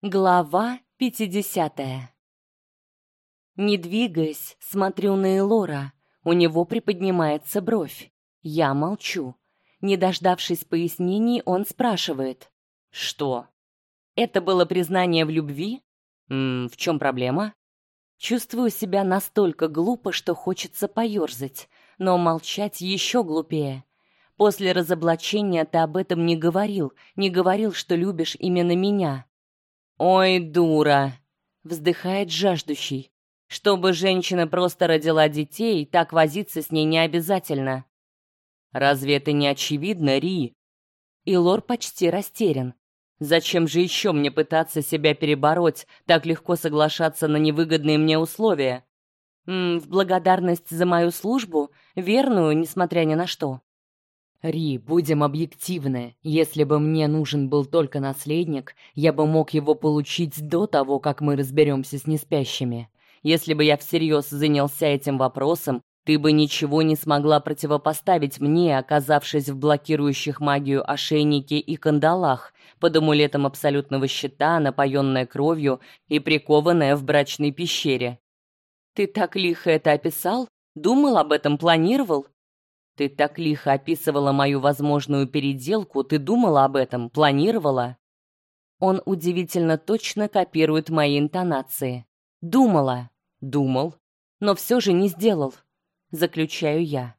Глава 50. Не двигаясь, смотрю на Элора. У него приподнимается бровь. Я молчу. Не дождавшись пояснений, он спрашивает: "Что? Это было признание в любви? М, в чем проблема?" Чувствую себя настолько глупо, что хочется поерзать, но молчать еще глупее. После разоблачения ты об этом не говорил, не говорил, что любишь именно меня. Ой, дура, вздыхает жаждущий. Чтобы женщина просто родила детей, так возиться с ней не обязательно. Разве это не очевидно, Ри? И Лор почти растерян. Зачем же еще мне пытаться себя перебороть, так легко соглашаться на невыгодные мне условия? М в благодарность за мою службу, верную, несмотря ни на что. Ри, будем объективны. Если бы мне нужен был только наследник, я бы мог его получить до того, как мы разберемся с неспящими. Если бы я всерьез занялся этим вопросом, ты бы ничего не смогла противопоставить мне, оказавшись в блокирующих магию ошейнике и кандалах, под амулетом абсолютного щита, напоенная кровью и прикованная в брачной пещере. Ты так лихо это описал? Думал об этом, планировал? Ты так лихо описывала мою возможную переделку, ты думала об этом, планировала? Он удивительно точно копирует мои интонации. Думала, думал, но все же не сделал. Заключаю я.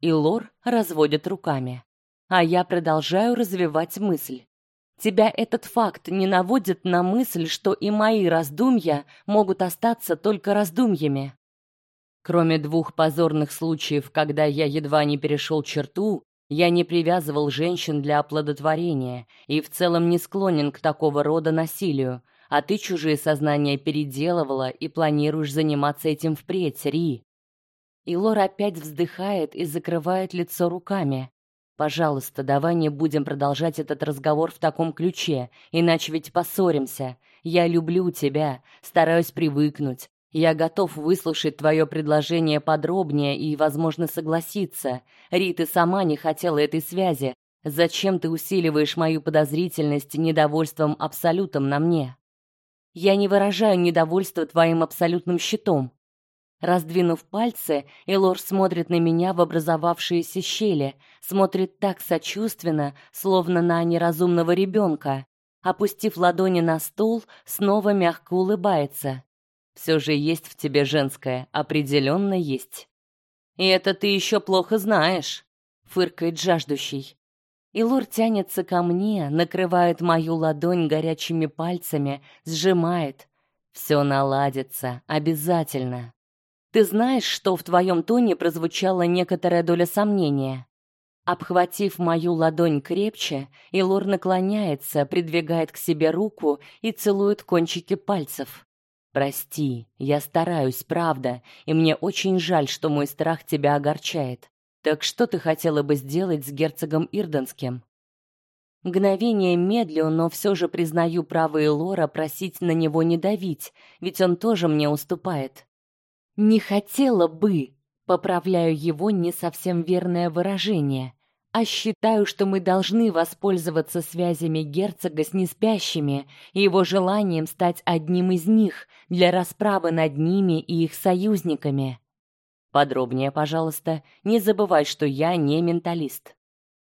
И Лор разводит руками, а я продолжаю развивать мысль. Тебя этот факт не наводит на мысль, что и мои раздумья могут остаться только раздумьями. Кроме двух позорных случаев, когда я едва не перешел черту, я не привязывал женщин для оплодотворения и в целом не склонен к такого рода насилию, а ты чужие сознания переделывала и планируешь заниматься этим впредь, Ри. И Лор опять вздыхает и закрывает лицо руками. Пожалуйста, давай не будем продолжать этот разговор в таком ключе, иначе ведь поссоримся. Я люблю тебя, стараюсь привыкнуть, я готов выслушать твое предложение подробнее и, возможно, согласиться. Рита сама не хотела этой связи. Зачем ты усиливаешь мою подозрительность недовольством абсолютом на мне? Я не выражаю недовольства твоим абсолютным щитом. Раздвинув пальцы, Элор смотрит на меня в образовавшиеся щели, смотрит так сочувственно, словно на неразумного ребенка. Опустив ладони на стол, снова мягко улыбается. Все же есть в тебе женское, определенно есть. И это ты еще плохо знаешь, фыркает жаждущий. И Лур тянется ко мне, накрывает мою ладонь горячими пальцами, сжимает. Все наладится, обязательно. Ты знаешь, что в твоем тоне прозвучала некоторая доля сомнения. Обхватив мою ладонь крепче, Илор наклоняется, придвигает к себе руку и целует кончики пальцев. Прости, я стараюсь, правда, и мне очень жаль, что мой страх тебя огорчает. Так что ты хотела бы сделать с герцогом Ирденским? Мгновение медлю, но все же признаю право Элора просить на него не давить, ведь он тоже мне уступает. Не хотела бы, поправляю его не совсем верное выражение а считаю, что мы должны воспользоваться связями герцога с неспящими и его желанием стать одним из них для расправы над ними и их союзниками. Подробнее, пожалуйста. Не забывай, что я не менталист.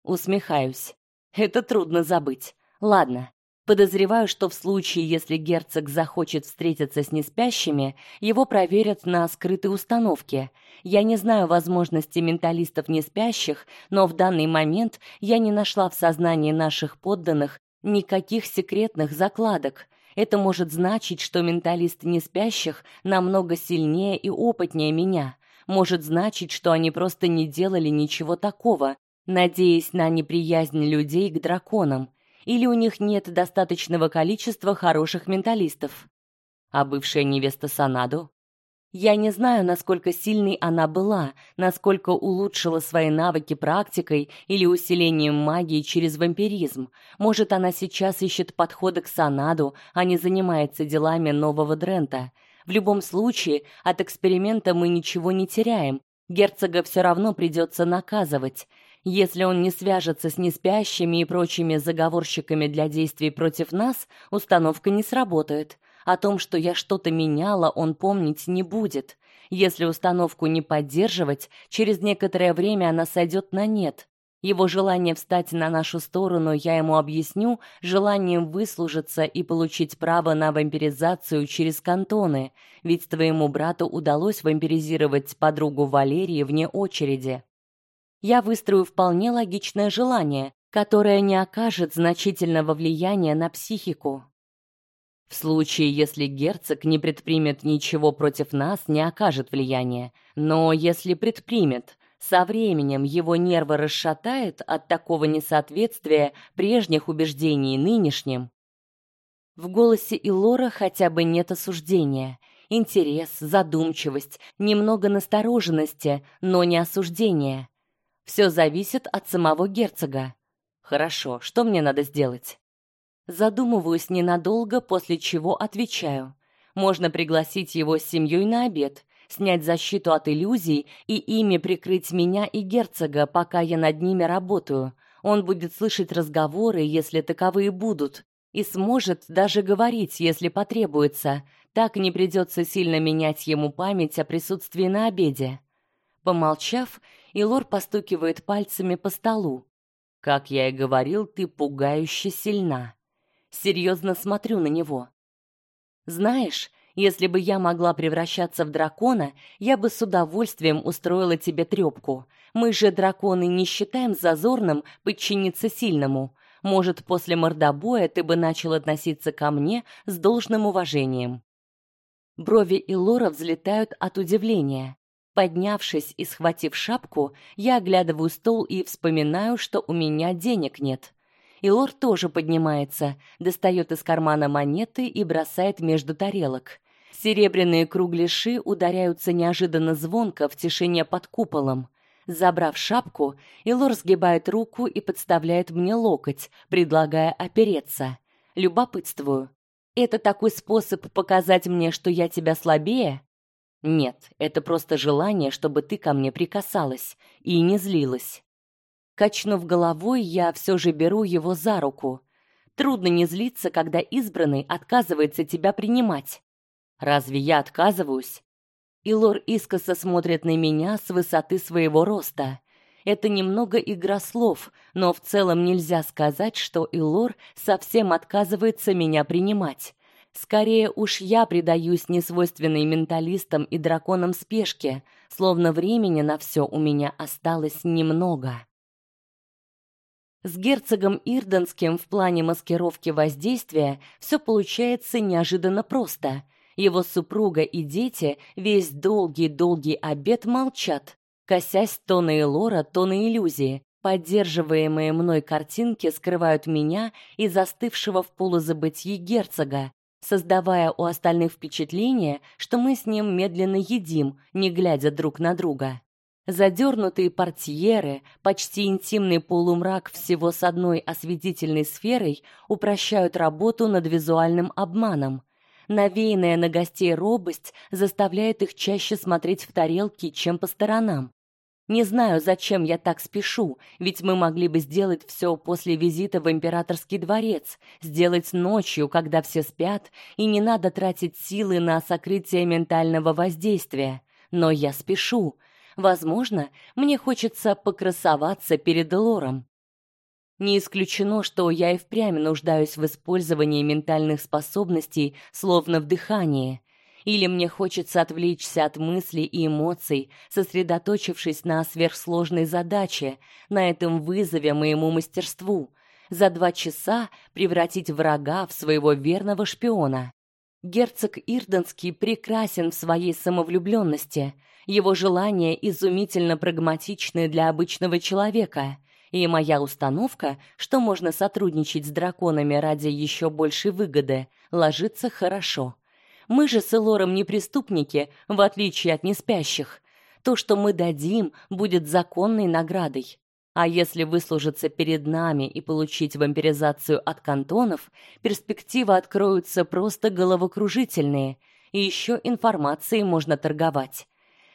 Усмехаюсь. Это трудно забыть. Ладно, Подозреваю, что в случае, если герцог захочет встретиться с неспящими, его проверят на скрытой установке. Я не знаю возможностей менталистов неспящих, но в данный момент я не нашла в сознании наших подданных никаких секретных закладок. Это может значить, что менталист неспящих намного сильнее и опытнее меня. Может значить, что они просто не делали ничего такого, надеясь на неприязнь людей к драконам или у них нет достаточного количества хороших менталистов. А бывшая невеста Санаду? Я не знаю, насколько сильной она была, насколько улучшила свои навыки практикой или усилением магии через вампиризм. Может, она сейчас ищет подходы к Санаду, а не занимается делами нового Дрента. В любом случае, от эксперимента мы ничего не теряем. Герцога все равно придется наказывать. Если он не свяжется с неспящими и прочими заговорщиками для действий против нас, установка не сработает. О том, что я что-то меняла, он помнить не будет. Если установку не поддерживать, через некоторое время она сойдет на нет. Его желание встать на нашу сторону я ему объясню желанием выслужиться и получить право на вампиризацию через кантоны, ведь твоему брату удалось вампиризировать подругу Валерии вне очереди я выстрою вполне логичное желание, которое не окажет значительного влияния на психику. В случае, если герцог не предпримет ничего против нас, не окажет влияния, но если предпримет, со временем его нервы расшатает от такого несоответствия прежних убеждений нынешним. В голосе Илора хотя бы нет осуждения, интерес, задумчивость, немного настороженности, но не осуждения. Все зависит от самого герцога. Хорошо, что мне надо сделать? Задумываюсь ненадолго, после чего отвечаю. Можно пригласить его с семьей на обед, снять защиту от иллюзий и ими прикрыть меня и герцога, пока я над ними работаю. Он будет слышать разговоры, если таковые будут, и сможет даже говорить, если потребуется. Так не придется сильно менять ему память о присутствии на обеде. Помолчав, Илор постукивает пальцами по столу. Как я и говорил, ты пугающе сильна. Серьезно смотрю на него. Знаешь, если бы я могла превращаться в дракона, я бы с удовольствием устроила тебе трёпку. Мы же драконы не считаем зазорным подчиниться сильному. Может, после мордобоя ты бы начал относиться ко мне с должным уважением. Брови Илора взлетают от удивления. Поднявшись и схватив шапку, я оглядываю стол и вспоминаю, что у меня денег нет. И лор тоже поднимается, достает из кармана монеты и бросает между тарелок. Серебряные кругляши ударяются неожиданно звонко в тишине под куполом. Забрав шапку, Илор сгибает руку и подставляет мне локоть, предлагая опереться. Любопытствую. Это такой способ показать мне, что я тебя слабее? Нет, это просто желание, чтобы ты ко мне прикасалась и не злилась. Качнув головой, я все же беру его за руку. Трудно не злиться, когда избранный отказывается тебя принимать. Разве я отказываюсь? Илор искоса смотрит на меня с высоты своего роста. Это немного игра слов, но в целом нельзя сказать, что Илор совсем отказывается меня принимать. Скорее уж я предаюсь несвойственной менталистам и драконам спешке, словно времени на все у меня осталось немного. С герцогом Ирденским в плане маскировки воздействия все получается неожиданно просто. Его супруга и дети весь долгий-долгий обед молчат, косясь то на Элора, то на иллюзии. Поддерживаемые мной картинки скрывают меня и застывшего в полузабытии герцога, создавая у остальных впечатление, что мы с ним медленно едим, не глядя друг на друга. Задернутые портьеры, почти интимный полумрак всего с одной осветительной сферой упрощают работу над визуальным обманом. Навеянная на гостей робость заставляет их чаще смотреть в тарелки, чем по сторонам. Не знаю, зачем я так спешу, ведь мы могли бы сделать все после визита в императорский дворец, сделать ночью, когда все спят, и не надо тратить силы на сокрытие ментального воздействия. Но я спешу. Возможно, мне хочется покрасоваться перед Лором. Не исключено, что я и впрямь нуждаюсь в использовании ментальных способностей, словно в дыхании. Или мне хочется отвлечься от мыслей и эмоций, сосредоточившись на сверхсложной задаче, на этом вызове моему мастерству, за два часа превратить врага в своего верного шпиона. Герцог Ирденский прекрасен в своей самовлюбленности. Его желания изумительно прагматичны для обычного человека. И моя установка, что можно сотрудничать с драконами ради еще большей выгоды, ложится хорошо. Мы же с Элором не преступники, в отличие от неспящих. То, что мы дадим, будет законной наградой. А если выслужиться перед нами и получить вампиризацию от кантонов, перспективы откроются просто головокружительные, и еще информацией можно торговать.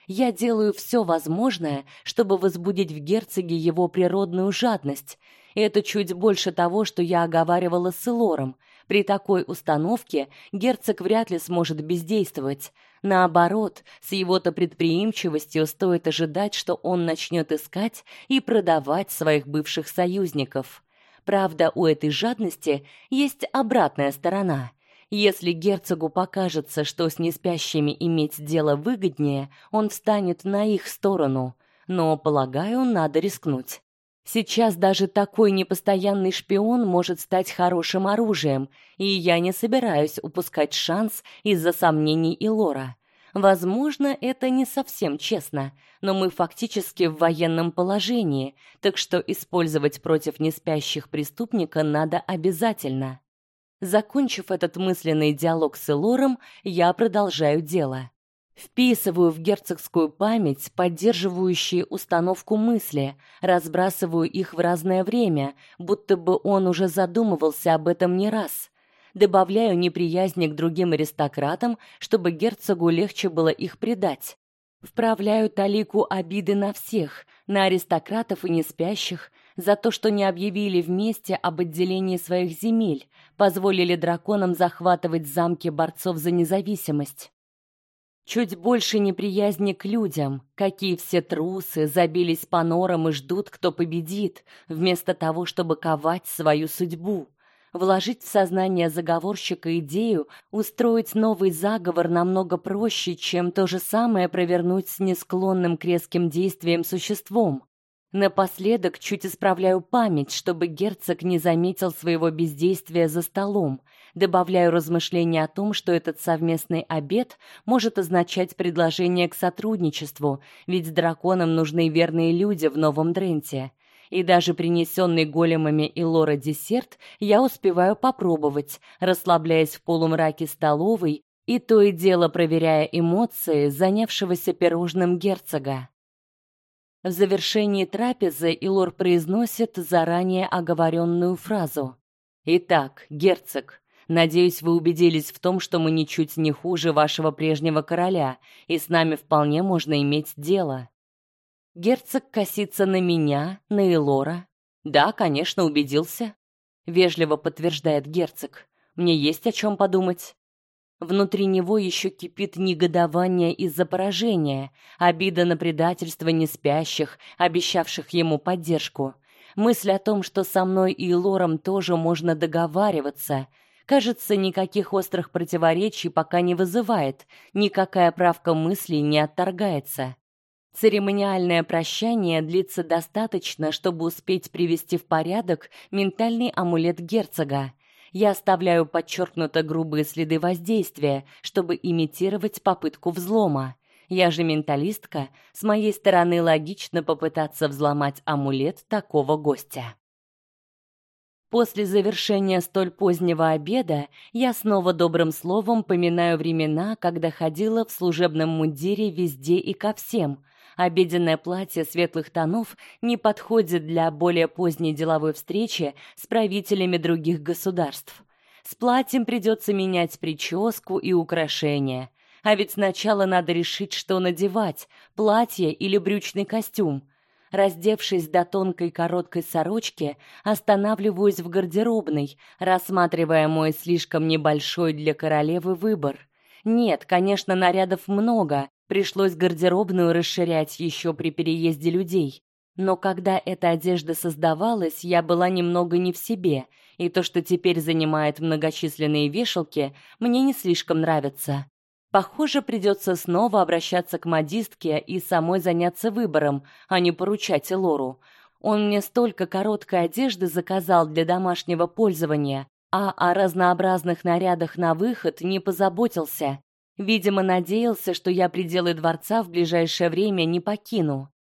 Я делаю все возможное, чтобы возбудить в герцоге его природную жадность. И это чуть больше того, что я оговаривала с Элором. При такой установке герцог вряд ли сможет бездействовать. Наоборот, с его-то предприимчивостью стоит ожидать, что он начнет искать и продавать своих бывших союзников. Правда, у этой жадности есть обратная сторона. Если герцогу покажется, что с неспящими иметь дело выгоднее, он встанет на их сторону. Но, полагаю, надо рискнуть. Сейчас даже такой непостоянный шпион может стать хорошим оружием, и я не собираюсь упускать шанс из-за сомнений Илора. Возможно, это не совсем честно, но мы фактически в военном положении, так что использовать против неспящих преступника надо обязательно. Закончив этот мысленный диалог с Элором, я продолжаю дело. Вписываю в герцогскую память поддерживающие установку мысли, разбрасываю их в разное время, будто бы он уже задумывался об этом не раз. Добавляю неприязни к другим аристократам, чтобы герцогу легче было их предать. Вправляю талику обиды на всех, на аристократов и неспящих, за то, что не объявили вместе об отделении своих земель, позволили драконам захватывать замки борцов за независимость. Чуть больше неприязни к людям, какие все трусы забились по норам и ждут, кто победит, вместо того, чтобы ковать свою судьбу. Вложить в сознание заговорщика идею устроить новый заговор намного проще, чем то же самое провернуть с несклонным к резким действиям существом. Напоследок чуть исправляю память, чтобы герцог не заметил своего бездействия за столом. Добавляю размышления о том, что этот совместный обед может означать предложение к сотрудничеству, ведь драконам нужны верные люди в Новом Дренте. И даже принесенный големами и Лора десерт я успеваю попробовать, расслабляясь в полумраке столовой и то и дело проверяя эмоции занявшегося пирожным герцога. В завершении трапезы Илор произносит заранее оговоренную фразу. «Итак, герцог, надеюсь, вы убедились в том, что мы ничуть не хуже вашего прежнего короля, и с нами вполне можно иметь дело». Герцог косится на меня, на Илора. «Да, конечно, убедился», — вежливо подтверждает герцог. «Мне есть о чем подумать». Внутри него еще кипит негодование из-за поражения, обида на предательство неспящих, обещавших ему поддержку. Мысль о том, что со мной и Лором тоже можно договариваться, кажется, никаких острых противоречий пока не вызывает, никакая правка мыслей не отторгается. Церемониальное прощание длится достаточно, чтобы успеть привести в порядок ментальный амулет герцога я оставляю подчеркнуто грубые следы воздействия, чтобы имитировать попытку взлома. Я же менталистка, с моей стороны логично попытаться взломать амулет такого гостя. После завершения столь позднего обеда я снова добрым словом поминаю времена, когда ходила в служебном мундире везде и ко всем, Обеденное платье светлых тонов не подходит для более поздней деловой встречи с правителями других государств. С платьем придется менять прическу и украшения. А ведь сначала надо решить, что надевать: платье или брючный костюм. Раздевшись до тонкой короткой сорочки, останавливаюсь в гардеробной, рассматривая мой слишком небольшой для королевы выбор. Нет, конечно, нарядов много, Пришлось гардеробную расширять еще при переезде людей. Но когда эта одежда создавалась, я была немного не в себе, и то, что теперь занимает многочисленные вешалки, мне не слишком нравится. Похоже, придется снова обращаться к модистке и самой заняться выбором, а не поручать Лору. Он мне столько короткой одежды заказал для домашнего пользования, а о разнообразных нарядах на выход не позаботился. Видимо, надеялся, что я пределы дворца в ближайшее время не покину.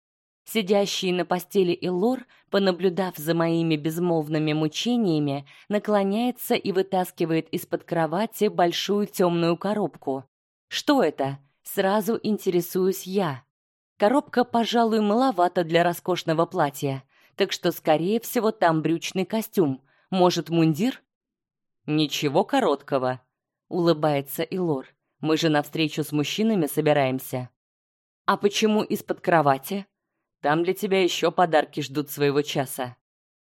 Сидящий на постели Илор, понаблюдав за моими безмолвными мучениями, наклоняется и вытаскивает из-под кровати большую темную коробку. Что это? Сразу интересуюсь я. Коробка, пожалуй, маловато для роскошного платья, так что скорее всего там брючный костюм, может, мундир? Ничего короткого, улыбается Илор. Мы же на встречу с мужчинами собираемся. А почему из-под кровати? Там для тебя еще подарки ждут своего часа.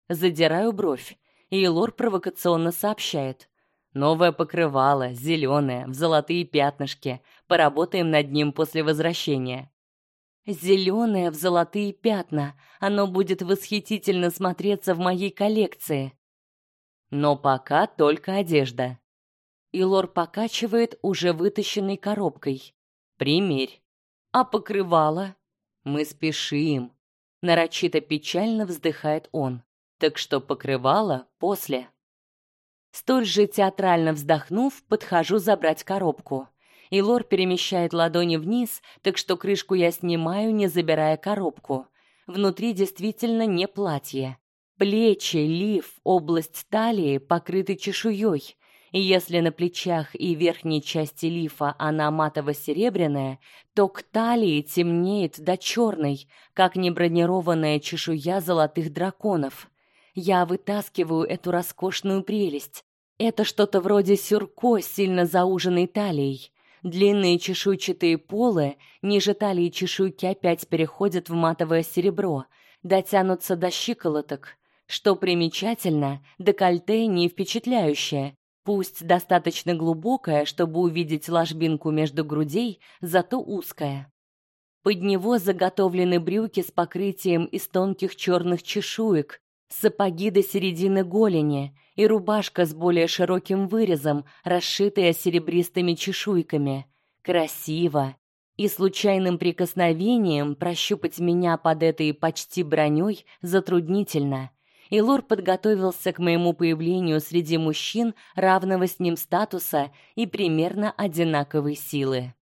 Задираю бровь, и Лор провокационно сообщает: Новое покрывало, зеленое, в золотые пятнышки. Поработаем над ним после возвращения. Зеленое в золотые пятна. Оно будет восхитительно смотреться в моей коллекции. Но пока только одежда. Илор покачивает уже вытащенной коробкой. Примерь. А покрывало? Мы спешим. Нарочито печально вздыхает он. Так что покрывало после. Столь же театрально вздохнув, подхожу забрать коробку. И Лор перемещает ладони вниз, так что крышку я снимаю, не забирая коробку. Внутри действительно не платье. Плечи, лиф, область талии покрыты чешуей и если на плечах и верхней части лифа она матово-серебряная, то к талии темнеет до черной, как небронированная чешуя золотых драконов. Я вытаскиваю эту роскошную прелесть. Это что-то вроде сюрко с сильно зауженной талией. Длинные чешуйчатые полы ниже талии чешуйки опять переходят в матовое серебро, дотянутся до щиколоток. Что примечательно, декольте не впечатляющее, Пусть достаточно глубокая, чтобы увидеть ложбинку между грудей, зато узкая. Под него заготовлены брюки с покрытием из тонких черных чешуек, сапоги до середины голени и рубашка с более широким вырезом, расшитая серебристыми чешуйками. Красиво. И случайным прикосновением прощупать меня под этой почти броней затруднительно и Лор подготовился к моему появлению среди мужчин равного с ним статуса и примерно одинаковой силы.